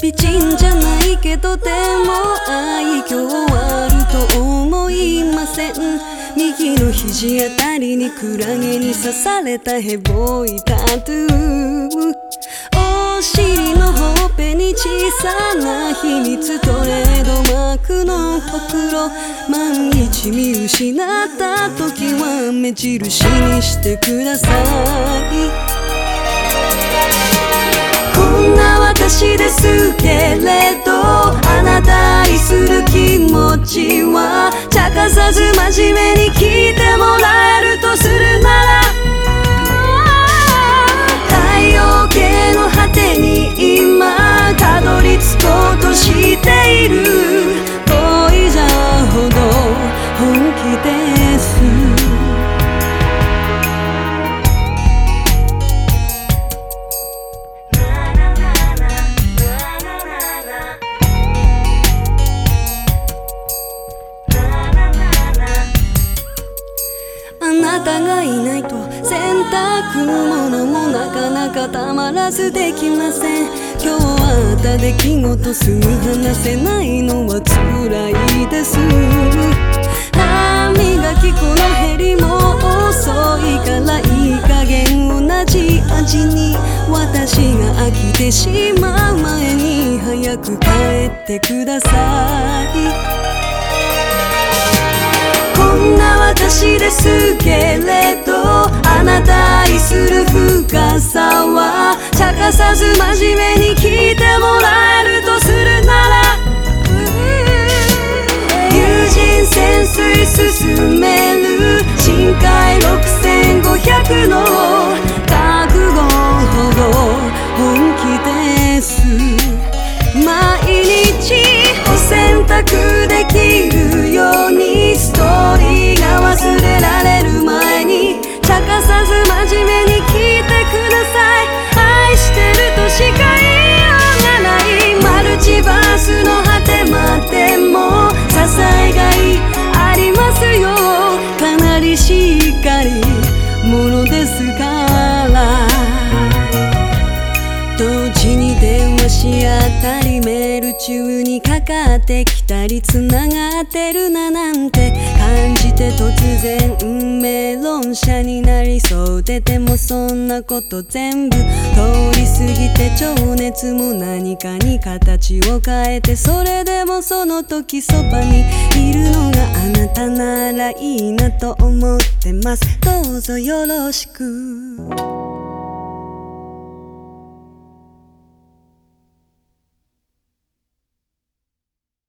美人じゃないけどでも愛嬌あると思いません右の肘あたりにクラゲに刺されたヘボいタトゥーお尻のほっぺに小さな秘密トレードマークのほくろ万一見失った時は目印にしてくださいですけれどあなた愛する君あなたがいないと洗濯物もなかなかたまらずできません。今日あった出来事すぐ話せないのは辛いです。歯磨き粉の減りも遅いからいい加減同じ味に。私が飽きてしまう前に早く帰ってください。ですけれどあなた愛する深さは茶化さず真面目に聞いてもらえるとするなら。友人潜水進める深海6500の覚悟ほど本気です。毎日お洗濯できるようにし合ったりメール中にかかってきたりつながってるななんて感じて突然運命論者になりそうででもそんなこと全部通り過ぎて情熱も何かに形を変えてそれでもその時そばにいるのがあなたならいいなと思ってます。どうぞよろしく。